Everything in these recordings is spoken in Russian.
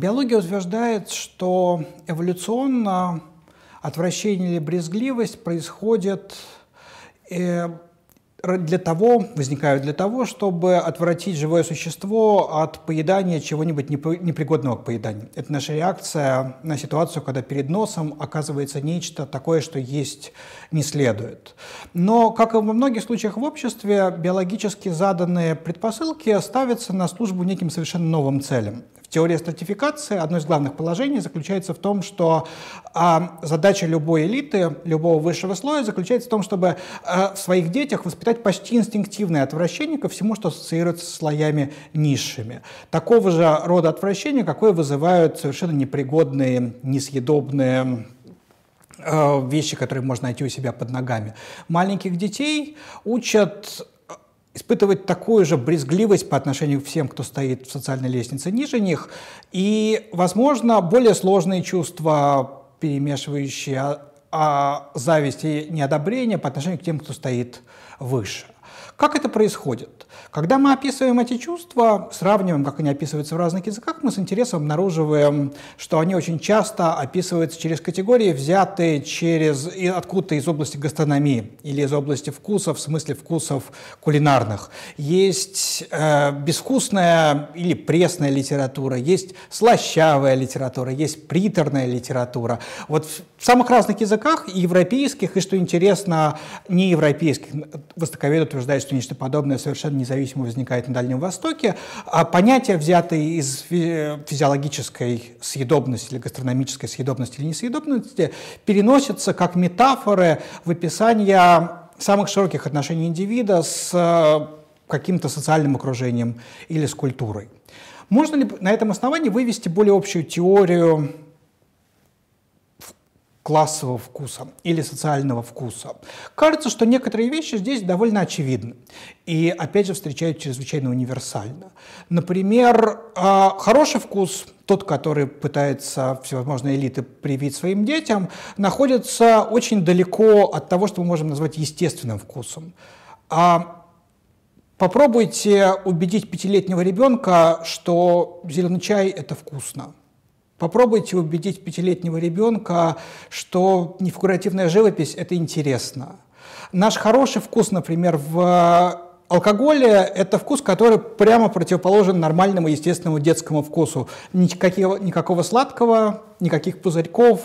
Биология утверждает, что эволюционно отвращение или брезгливость происходит э, для того, возникают для того, чтобы отвратить живое существо от поедания чего-нибудь непригодного к поеданию. Это наша реакция на ситуацию, когда перед носом оказывается нечто такое, что есть не следует. Но, как и во многих случаях в обществе, биологически заданные предпосылки ставятся на службу неким совершенно новым целям. Теория стратификации, одно из главных положений заключается в том, что а, задача любой элиты, любого высшего слоя заключается в том, чтобы а, в своих детях воспитать почти инстинктивное отвращение ко всему, что ассоциируется с слоями низшими. Такого же рода отвращение, какое вызывают совершенно непригодные, несъедобные а, вещи, которые можно найти у себя под ногами. Маленьких детей учат испытывать такую же брезгливость по отношению к всем, кто стоит в социальной лестнице ниже них, и, возможно, более сложные чувства, перемешивающие а, а, зависть и неодобрение по отношению к тем, кто стоит выше. Как это происходит? Когда мы описываем эти чувства, сравниваем, как они описываются в разных языках, мы с интересом обнаруживаем, что они очень часто описываются через категории, взятые через, откуда-то из области гастрономии или из области вкусов, в смысле вкусов кулинарных. Есть э, безвкусная или пресная литература, есть слащавая литература, есть приторная литература. Вот в самых разных языках, и европейских, и, что интересно, неевропейских, востоковед утверждает, что нечто подобное совершенно независимо независимо возникает на Дальнем Востоке, а понятия, взятые из физиологической съедобности или гастрономической съедобности или несъедобности, переносятся как метафоры в описание самых широких отношений индивида с э, каким-то социальным окружением или с культурой. Можно ли на этом основании вывести более общую теорию классового вкуса или социального вкуса. Кажется, что некоторые вещи здесь довольно очевидны и, опять же, встречают чрезвычайно универсально. Например, а, хороший вкус, тот, который пытается всевозможные элиты привить своим детям, находится очень далеко от того, что мы можем назвать естественным вкусом. А Попробуйте убедить пятилетнего ребенка, что зеленый чай – это вкусно. Попробуйте убедить пятилетнего ребенка, что нефигуративная живопись – это интересно. Наш хороший вкус, например, в алкоголе – это вкус, который прямо противоположен нормальному естественному детскому вкусу. Никакого, никакого сладкого, никаких пузырьков.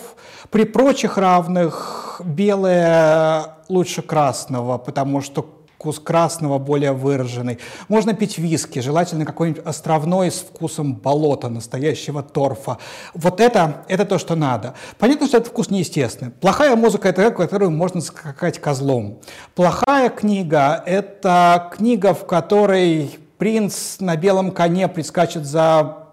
При прочих равных белое лучше красного, потому что вкус красного более выраженный. Можно пить виски, желательно какой-нибудь островной с вкусом болота, настоящего торфа. Вот это, это то, что надо. Понятно, что этот вкус неестественный. Плохая музыка – это которую можно скакать козлом. Плохая книга – это книга, в которой принц на белом коне прискачет за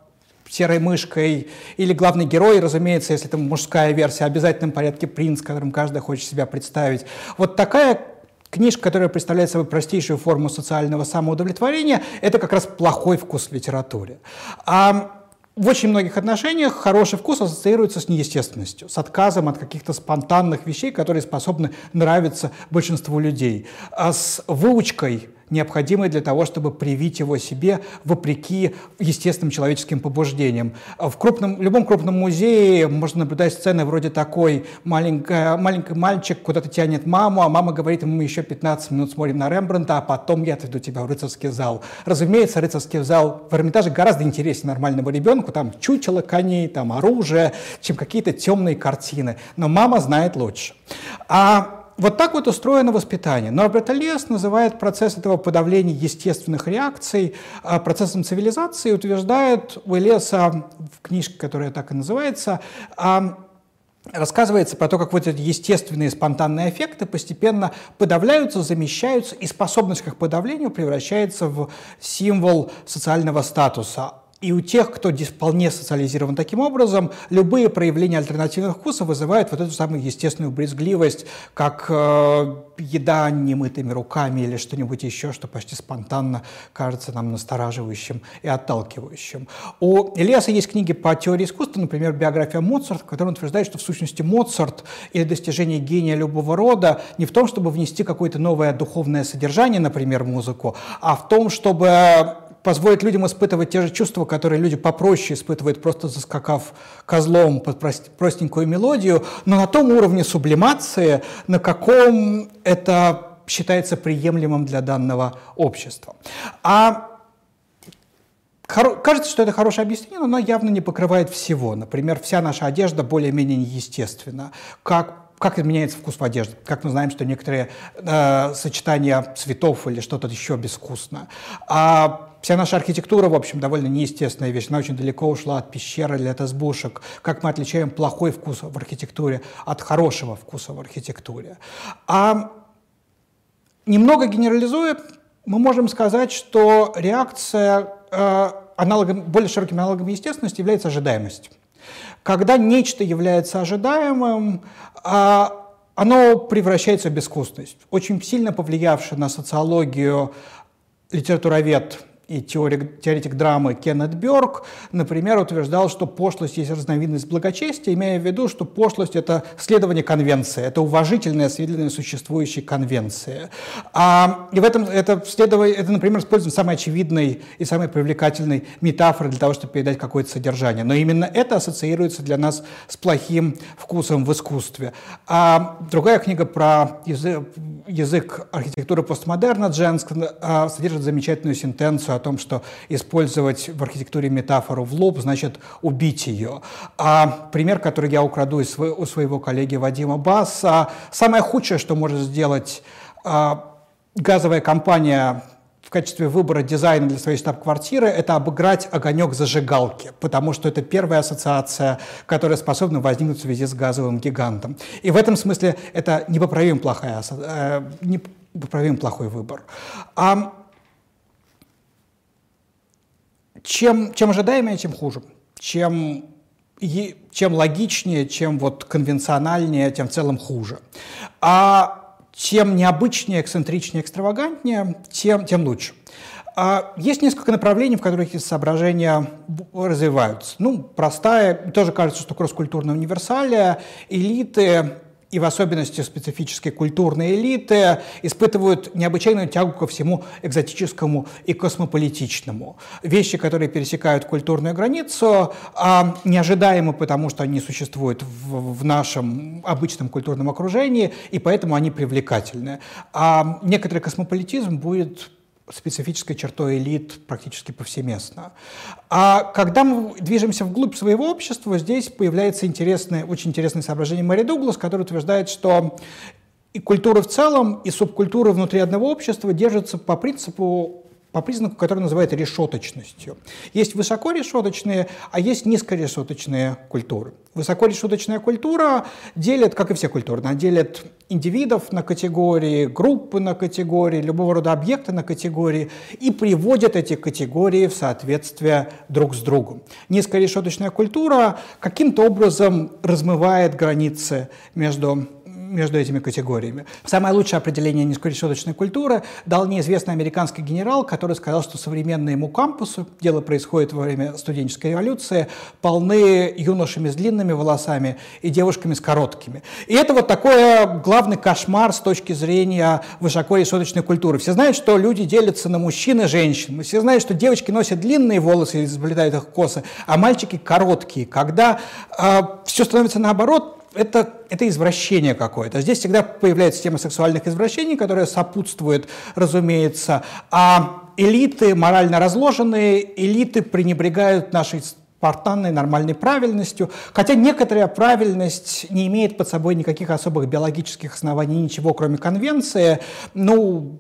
серой мышкой, или главный герой, разумеется, если это мужская версия, обязательном порядке принц, которым каждый хочет себя представить. Вот такая Книжка, которая представляет собой простейшую форму социального самоудовлетворения, это как раз плохой вкус в литературе. А в очень многих отношениях хороший вкус ассоциируется с неестественностью, с отказом от каких-то спонтанных вещей, которые способны нравиться большинству людей, а с выучкой необходимые для того, чтобы привить его себе вопреки естественным человеческим побуждениям. В крупном, любом крупном музее можно наблюдать сцены вроде такой. Маленькая, маленький мальчик куда-то тянет маму, а мама говорит ему, еще 15 минут смотрим на Рембрандта, а потом я отведу тебя в рыцарский зал. Разумеется, рыцарский зал в Эрмитаже гораздо интереснее нормальному ребенку, там чучело коней, там оружие, чем какие-то темные картины. Но мама знает лучше. А вот так вот устроено воспитание. Но Бретельес называет процесс этого подавления естественных реакций а, процессом цивилизации и утверждает у Элеса в книжке, которая так и называется, а, рассказывается про то, как вот эти естественные спонтанные эффекты постепенно подавляются, замещаются, и способность к их подавлению превращается в символ социального статуса. И у тех, кто вполне социализирован таким образом, любые проявления альтернативных вкусов вызывают вот эту самую естественную брезгливость, как э, еда немытыми руками или что-нибудь еще, что почти спонтанно кажется нам настораживающим и отталкивающим. У Ильяса есть книги по теории искусства, например, биография Моцарта, в которой он утверждает, что в сущности Моцарт или достижение гения любого рода не в том, чтобы внести какое-то новое духовное содержание, например, музыку, а в том, чтобы позволит людям испытывать те же чувства, которые люди попроще испытывают, просто заскакав козлом под простенькую мелодию, но на том уровне сублимации, на каком это считается приемлемым для данного общества. А Кажется, что это хорошее объяснение, но оно явно не покрывает всего. Например, вся наша одежда более-менее неестественна. Как как меняется вкус в одежде? Как мы знаем, что некоторые э, сочетания цветов или что-то еще безвкусно? А вся наша архитектура, в общем, довольно неестественная вещь. Она очень далеко ушла от пещеры или от избушек. Как мы отличаем плохой вкус в архитектуре от хорошего вкуса в архитектуре? А немного генерализуя, мы можем сказать, что реакция э, аналогом, более широким аналогом естественности является ожидаемость. Когда нечто является ожидаемым, а, оно превращается в безвкусность. Очень сильно повлиявший на социологию литературовед и теорик, теоретик драмы Кеннет Бёрк, например, утверждал, что пошлость есть разновидность благочестия, имея в виду, что пошлость – это следование конвенции, это уважительное следование существующей конвенции. А, и в этом это, следование, это, например, используем самой очевидной и самой привлекательной метафорой для того, чтобы передать какое-то содержание. Но именно это ассоциируется для нас с плохим вкусом в искусстве. А другая книга про язык, язык архитектуры постмодерна Дженск а, содержит замечательную сентенцию о том, что использовать в архитектуре метафору в лоб значит убить ее. А пример, который я украду из, у своего коллеги Вадима Басса, самое худшее, что может сделать а, газовая компания в качестве выбора дизайна для своей штаб-квартиры это обыграть огонек зажигалки, потому что это первая ассоциация, которая способна возникнуть в связи с газовым гигантом. И в этом смысле это непоправим, плохая, э, непоправим плохой выбор. А чем, чем ожидаемее, тем хуже. Чем, чем логичнее, чем вот конвенциональнее, тем в целом хуже. А тем необычнее, эксцентричнее, экстравагантнее, тем, тем лучше. А есть несколько направлений, в которых эти соображения развиваются. Ну, простая, тоже кажется, что кросс-культурная универсалия, элиты и в особенности специфические культурные элиты испытывают необычайную тягу ко всему экзотическому и космополитичному. Вещи, которые пересекают культурную границу, а неожидаемы, потому что они существуют в, в нашем обычном культурном окружении, и поэтому они привлекательны. А некоторый космополитизм будет специфической чертой элит практически повсеместно. А когда мы движемся вглубь своего общества, здесь появляется интересное, очень интересное соображение Мэри Дуглас, который утверждает, что и культуры в целом, и субкультуры внутри одного общества держатся по принципу по признаку, который называют решеточностью. Есть высокорешеточные, а есть низкорешеточные культуры. Высокорешеточная культура делит, как и все культуры, она делит индивидов на категории, группы на категории, любого рода объекты на категории и приводит эти категории в соответствие друг с другом. Низкорешеточная культура каким-то образом размывает границы между между этими категориями. Самое лучшее определение низкорешеточной культуры дал неизвестный американский генерал, который сказал, что современные ему кампусы, дело происходит во время студенческой революции, полны юношами с длинными волосами и девушками с короткими. И это вот такой главный кошмар с точки зрения высокорешеточной культуры. Все знают, что люди делятся на мужчин и женщин. Все знают, что девочки носят длинные волосы и заплетают их косы, а мальчики короткие. Когда э, все становится наоборот, это, это извращение какое-то. Здесь всегда появляется тема сексуальных извращений, которая сопутствует, разумеется, а элиты морально разложенные, элиты пренебрегают нашей спартанной нормальной правильностью, хотя некоторая правильность не имеет под собой никаких особых биологических оснований, ничего кроме конвенции, ну,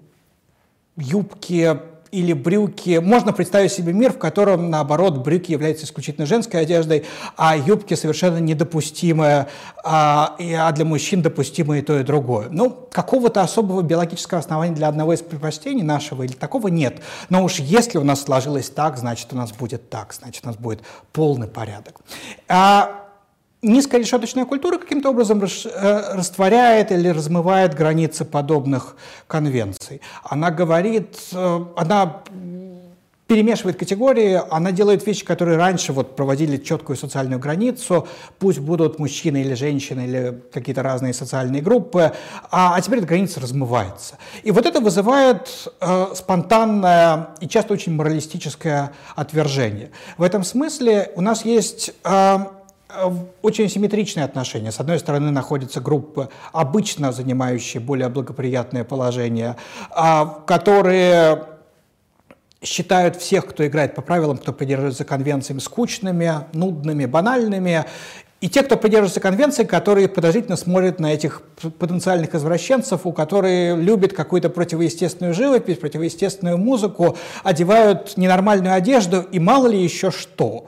юбки, или брюки. Можно представить себе мир, в котором, наоборот, брюки являются исключительно женской одеждой, а юбки совершенно недопустимые, а, а для мужчин допустимо и то, и другое. Ну, какого-то особого биологического основания для одного из предпочтений нашего или такого нет. Но уж если у нас сложилось так, значит, у нас будет так, значит, у нас будет полный порядок. А низкорешеточная культура каким-то образом э, растворяет или размывает границы подобных конвенций. Она говорит, э, она перемешивает категории, она делает вещи, которые раньше вот проводили четкую социальную границу, пусть будут мужчины или женщины или какие-то разные социальные группы, а, а теперь эта граница размывается. И вот это вызывает э, спонтанное и часто очень моралистическое отвержение. В этом смысле у нас есть э, очень симметричные отношения. С одной стороны, находятся группы, обычно занимающие более благоприятное положение, а, которые считают всех, кто играет по правилам, кто придерживается конвенциями, скучными, нудными, банальными, и те, кто придерживается конвенции, которые подозрительно смотрят на этих потенциальных извращенцев, у которых любят какую-то противоестественную живопись, противоестественную музыку, одевают ненормальную одежду и мало ли еще что.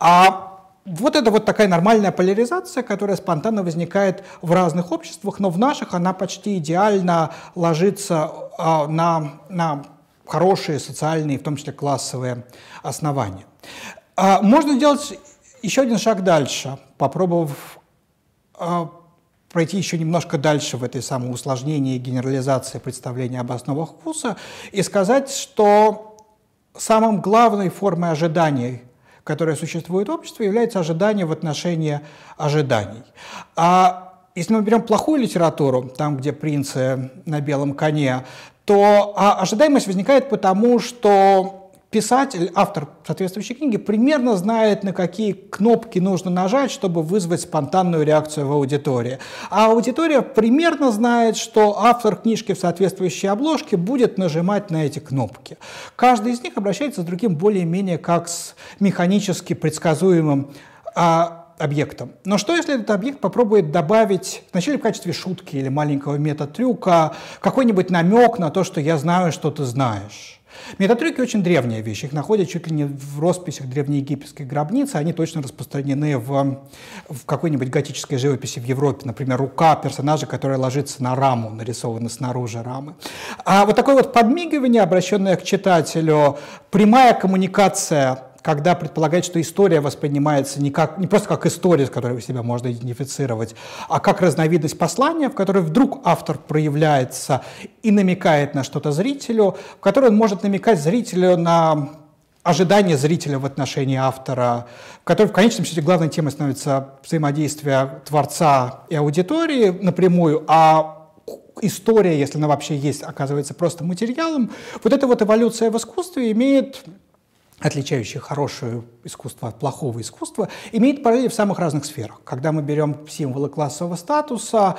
А вот это вот такая нормальная поляризация, которая спонтанно возникает в разных обществах, но в наших она почти идеально ложится а, на, на хорошие социальные, в том числе классовые основания. А, можно сделать еще один шаг дальше, попробовав а, пройти еще немножко дальше в этой самой усложнении генерализации представления об основах вкуса и сказать, что самым главной формой ожиданий, которая существует в обществе, является ожидание в отношении ожиданий. А если мы берем плохую литературу, там, где принцы на белом коне, то а, ожидаемость возникает потому, что писатель, автор соответствующей книги, примерно знает, на какие кнопки нужно нажать, чтобы вызвать спонтанную реакцию в аудитории. А аудитория примерно знает, что автор книжки в соответствующей обложке будет нажимать на эти кнопки. Каждый из них обращается с другим более-менее как с механически предсказуемым а, объектом. Но что, если этот объект попробует добавить, вначале в качестве шутки или маленького мета-трюка, какой-нибудь намек на то, что я знаю, что ты знаешь? Метатрюки очень древняя вещь. Их находят чуть ли не в росписях древнеегипетской гробницы. Они точно распространены в, в какой-нибудь готической живописи в Европе. Например, рука персонажа, которая ложится на раму, нарисована снаружи рамы. А вот такое вот подмигивание, обращенное к читателю, прямая коммуникация когда предполагает, что история воспринимается не, как, не просто как история, с которой себя можно идентифицировать, а как разновидность послания, в которой вдруг автор проявляется и намекает на что-то зрителю, в которой он может намекать зрителю на ожидания зрителя в отношении автора, в которой в конечном счете главной темой становится взаимодействие творца и аудитории напрямую, а история, если она вообще есть, оказывается просто материалом. Вот эта вот эволюция в искусстве имеет отличающие хорошее искусство от плохого искусства, имеет параллели в самых разных сферах. Когда мы берем символы классового статуса,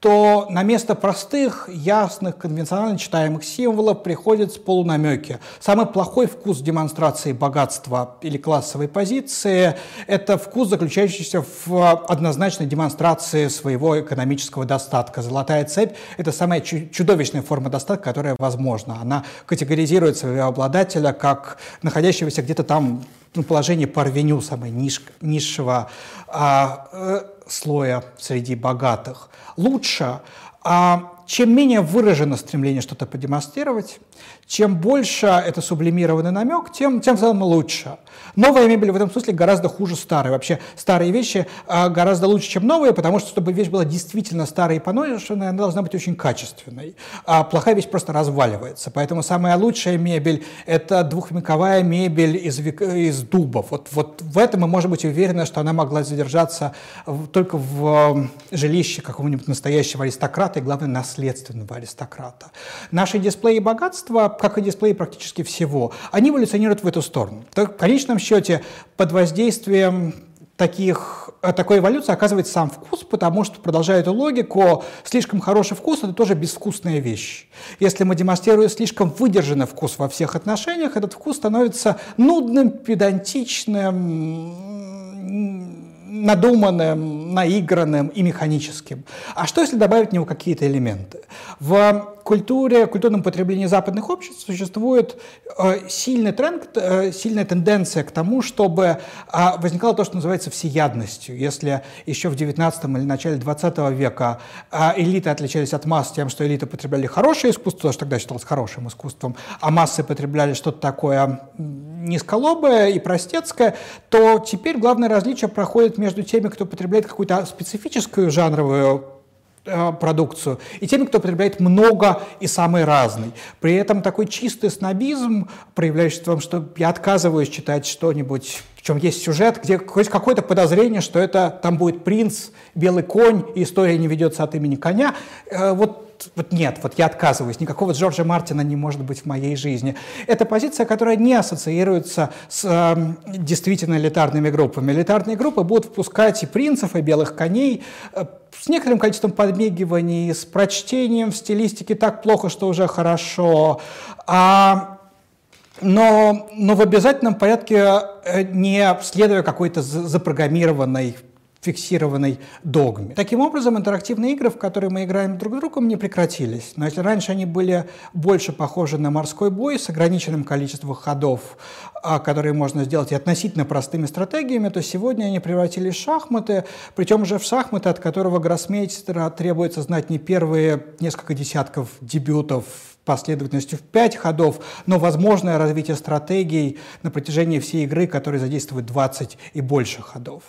то на место простых, ясных, конвенционально читаемых символов приходят полунамеки. Самый плохой вкус демонстрации богатства или классовой позиции – это вкус, заключающийся в однозначной демонстрации своего экономического достатка. Золотая цепь – это самая чудовищная форма достатка, которая возможна. Она категоризирует своего обладателя как находящегося где-то там ну, положении парвеню, самого ниш, низшего а, э, слоя среди богатых. Лучше, а, чем менее выражено стремление что-то продемонстрировать, чем больше это сублимированный намек, тем, тем в целом лучше. Новая мебель в этом смысле гораздо хуже старой. Вообще старые вещи а, гораздо лучше, чем новые, потому что, чтобы вещь была действительно старой и поношенной, она должна быть очень качественной. А плохая вещь просто разваливается. Поэтому самая лучшая мебель – это двухвековая мебель из, из дуба. Вот, вот в этом мы можем быть уверены, что она могла задержаться только в жилище какого-нибудь настоящего аристократа и, главное, наследственного аристократа. Наши дисплеи богатства как и дисплеи практически всего, они эволюционируют в эту сторону. Так, в конечном счете, под воздействием таких, э, такой эволюции оказывается сам вкус, потому что, продолжая эту логику, слишком хороший вкус – это тоже безвкусная вещь. Если мы демонстрируем слишком выдержанный вкус во всех отношениях, этот вкус становится нудным, педантичным, надуманным, наигранным и механическим. А что, если добавить в него какие-то элементы? В культуре, культурном потреблении западных обществ существует э, сильный тренд, э, сильная тенденция к тому, чтобы э, возникало то, что называется всеядностью. Если еще в 19 или начале 20 века элиты отличались от масс тем, что элиты потребляли хорошее искусство, что тогда считалось хорошим искусством, а массы потребляли что-то такое низколобое и простецкое, то теперь главное различие проходит между теми, кто потребляет какую-то специфическую жанровую продукцию, и теми, кто потребляет много и самый разный. При этом такой чистый снобизм, проявляющийся в том, что я отказываюсь читать что-нибудь в чем есть сюжет, где хоть какое-то подозрение, что это там будет принц, белый конь, и история не ведется от имени коня. Э, вот нет, вот я отказываюсь, никакого Джорджа Мартина не может быть в моей жизни. Это позиция, которая не ассоциируется с э, действительно элитарными группами. Элитарные группы будут впускать и принцев, и белых коней, э, с некоторым количеством подмигиваний, с прочтением в стилистике так плохо, что уже хорошо. А но, но в обязательном порядке э, не следуя какой-то запрограммированной фиксированной догме. Таким образом, интерактивные игры, в которые мы играем друг с другом, не прекратились. Но если раньше они были больше похожи на морской бой с ограниченным количеством ходов, а, которые можно сделать и относительно простыми стратегиями, то сегодня они превратились в шахматы, причем уже в шахматы, от которого гроссмейстера требуется знать не первые несколько десятков дебютов последовательностью в 5 ходов, но возможное развитие стратегий на протяжении всей игры, которые задействуют 20 и больше ходов.